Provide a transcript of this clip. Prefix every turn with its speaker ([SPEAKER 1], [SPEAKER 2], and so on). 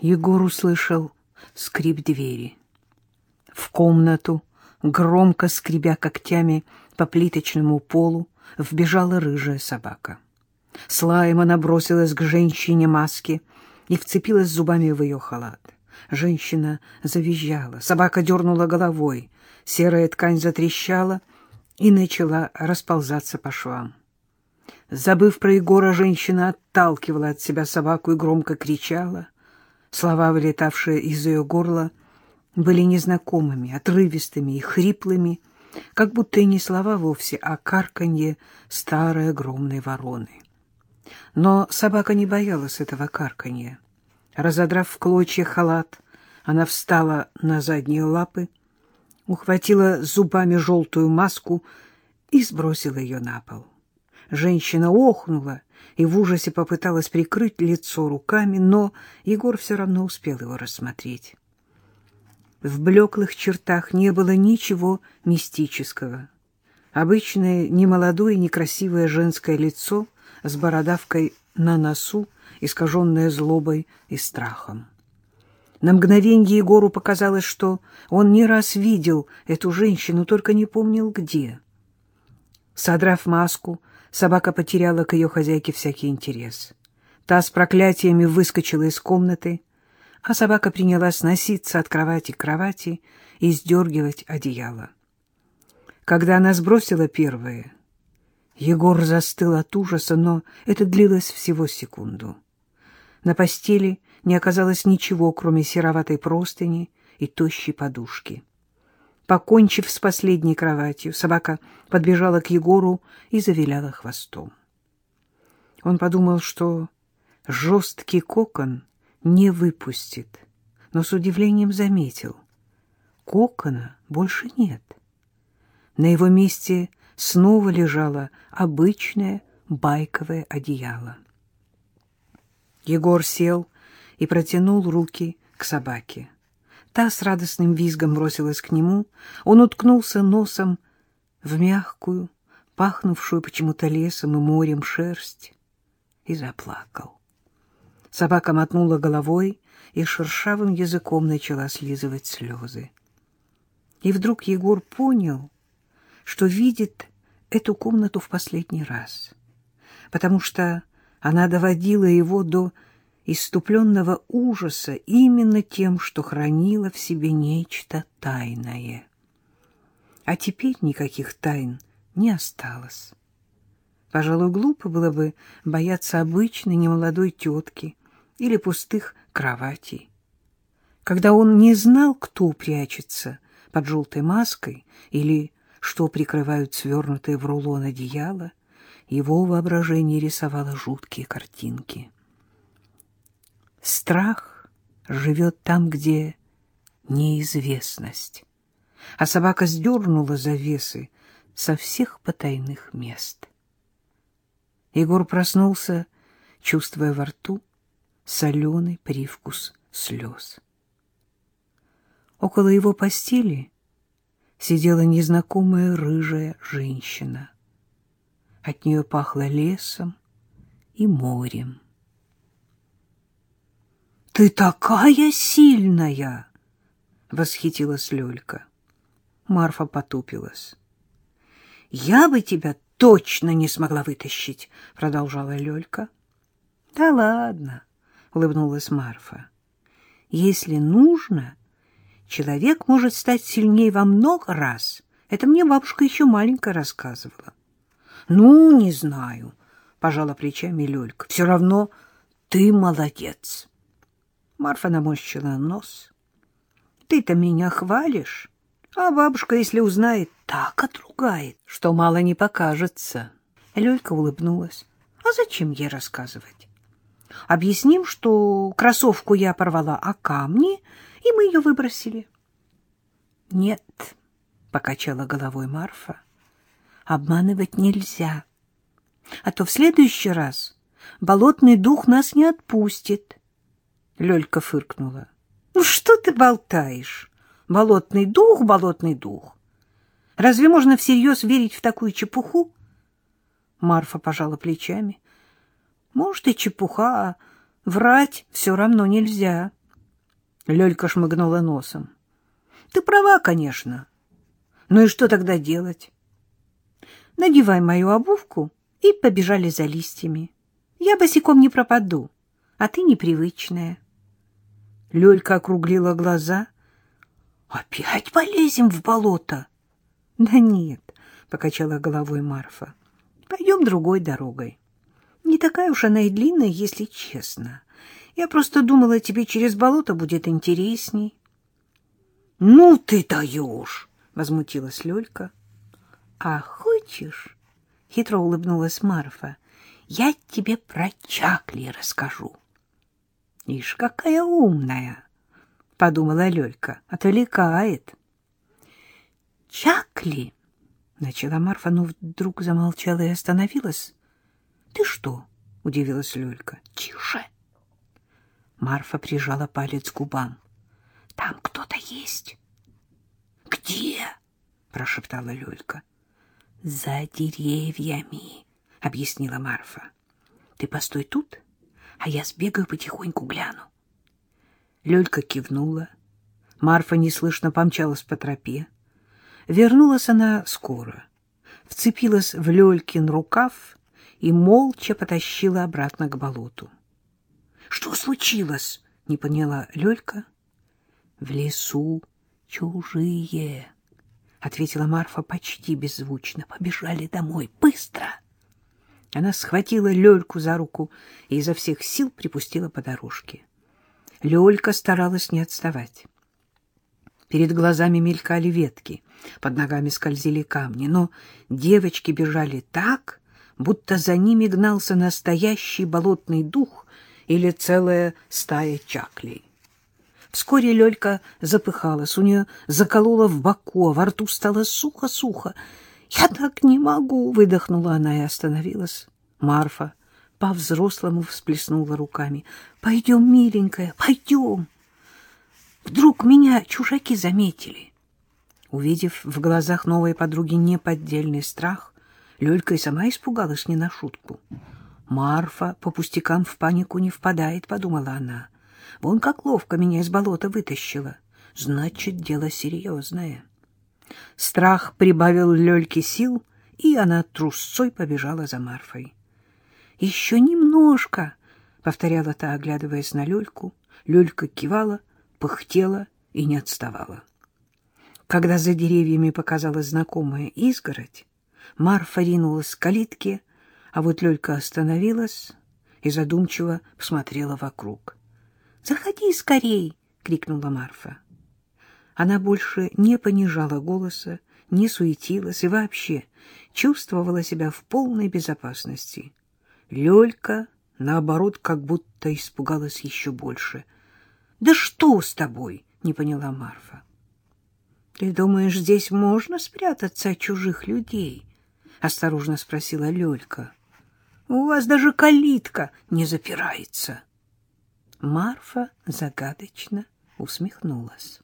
[SPEAKER 1] Егор услышал скрип двери. В комнату, громко скребя когтями по плиточному полу, вбежала рыжая собака. Слайма набросилась к женщине маски и вцепилась зубами в ее халат. Женщина завизжала, собака дернула головой, серая ткань затрещала и начала расползаться по швам. Забыв про Егора, женщина отталкивала от себя собаку и громко кричала. Слова, вылетавшие из ее горла, были незнакомыми, отрывистыми и хриплыми, как будто и не слова вовсе, а карканье старой огромной вороны. Но собака не боялась этого карканья. Разодрав в клочья халат, она встала на задние лапы, ухватила зубами желтую маску и сбросила ее на пол. Женщина охнула и в ужасе попыталась прикрыть лицо руками, но Егор все равно успел его рассмотреть. В блеклых чертах не было ничего мистического. Обычное немолодое некрасивое женское лицо с бородавкой на носу, искаженное злобой и страхом. На мгновенье Егору показалось, что он не раз видел эту женщину, только не помнил где. Содрав маску, собака потеряла к ее хозяйке всякий интерес. Та с проклятиями выскочила из комнаты, а собака принялась носиться от кровати к кровати и сдергивать одеяло. Когда она сбросила первое, Егор застыл от ужаса, но это длилось всего секунду. На постели не оказалось ничего, кроме сероватой простыни и тощей подушки. Покончив с последней кроватью, собака подбежала к Егору и завиляла хвостом. Он подумал, что жесткий кокон не выпустит, но с удивлением заметил. Кокона больше нет. На его месте снова лежало обычное байковое одеяло. Егор сел и протянул руки к собаке. Та с радостным визгом бросилась к нему. Он уткнулся носом в мягкую, пахнувшую почему-то лесом и морем шерсть, и заплакал. Собака мотнула головой и шершавым языком начала слизывать слезы. И вдруг Егор понял, что видит эту комнату в последний раз, потому что она доводила его до иступленного ужаса именно тем, что хранила в себе нечто тайное. А теперь никаких тайн не осталось. Пожалуй, глупо было бы бояться обычной немолодой тетки или пустых кроватей. Когда он не знал, кто прячется под желтой маской или что прикрывают свернутые в рулон одеяла, его воображение рисовало жуткие картинки. Страх живет там, где неизвестность, а собака сдернула завесы со всех потайных мест. Егор проснулся, чувствуя во рту соленый привкус слез. Около его постели сидела незнакомая рыжая женщина. От нее пахло лесом и морем. «Ты такая сильная!» — восхитилась Лёлька. Марфа потупилась. «Я бы тебя точно не смогла вытащить!» — продолжала Лёлька. «Да ладно!» — улыбнулась Марфа. «Если нужно, человек может стать сильнее во много раз. Это мне бабушка еще маленькая рассказывала. — Ну, не знаю, — пожала плечами Лёлька. — Все равно ты молодец. Марфа наморщила нос. — Ты-то меня хвалишь, а бабушка, если узнает, так отругает, что мало не покажется. Лёлька улыбнулась. — А зачем ей рассказывать? Объясним, что кроссовку я порвала о камни, и мы ее выбросили. — Нет, — покачала головой Марфа, — обманывать нельзя. А то в следующий раз болотный дух нас не отпустит. Лёлька фыркнула. Ну что ты болтаешь? Болотный дух, болотный дух. Разве можно всерьез верить в такую чепуху? Марфа пожала плечами. Может, и чепуха, а врать все равно нельзя. Лёлька шмыгнула носом. Ты права, конечно. Ну и что тогда делать? Надевай мою обувку и побежали за листьями. Я босиком не пропаду, а ты непривычная. Лёлька округлила глаза. Опять полезем в болото? Да нет, покачала головой Марфа. Пойдем другой дорогой. Не такая уж она и длинная, если честно. Я просто думала, тебе через болото будет интересней. — Ну ты даешь! — возмутилась Лёлька. — А хочешь, — хитро улыбнулась Марфа, — я тебе про Чакли расскажу. — Ишь, какая умная! — подумала Лёлька. — Отвлекает. — Чакли! — начала Марфа, но вдруг замолчала и остановилась. — Ты что? — удивилась Лёлька. — Тише! Марфа прижала палец к губам. — Там кто-то есть. — Где? — прошептала Лёлька. — За деревьями, — объяснила Марфа. — Ты постой тут, а я сбегаю потихоньку гляну. Лёлька кивнула. Марфа неслышно помчалась по тропе. Вернулась она скоро, вцепилась в Лёлькин рукав и молча потащила обратно к болоту. — Что случилось? — не поняла Лёлька. — В лесу чужие, — ответила Марфа почти беззвучно. — Побежали домой. Быстро! Она схватила Лёльку за руку и изо всех сил припустила по дорожке. Лёлька старалась не отставать. Перед глазами мелькали ветки, под ногами скользили камни, но девочки бежали так, будто за ними гнался настоящий болотный дух или целая стая чаклей. Вскоре Лёлька запыхалась, у нее заколола в боку, а во рту стало сухо-сухо. «Я так не могу!» — выдохнула она и остановилась. Марфа по-взрослому всплеснула руками. «Пойдем, миленькая, пойдем!» Вдруг меня чужаки заметили. Увидев в глазах новой подруги неподдельный страх, Лёлька и сама испугалась не на шутку. «Марфа по пустякам в панику не впадает», — подумала она. Вон как ловко меня из болота вытащила. Значит, дело серьезное. Страх прибавил Лёльке сил, и она трусцой побежала за Марфой. — Еще немножко, — повторяла та, оглядываясь на Лёльку. Лёлька кивала, пыхтела и не отставала. Когда за деревьями показалась знакомая изгородь, Марфа ринулась к калитке, а вот Лёлька остановилась и задумчиво посмотрела вокруг. Заходи скорей, крикнула Марфа. Она больше не понижала голоса, не суетилась и вообще чувствовала себя в полной безопасности. Лёлька, наоборот, как будто испугалась еще больше. «Да что с тобой?» — не поняла Марфа. «Ты думаешь, здесь можно спрятаться от чужих людей?» — осторожно спросила Лёлька. «У вас даже калитка не запирается». Марфа загадочно усмехнулась.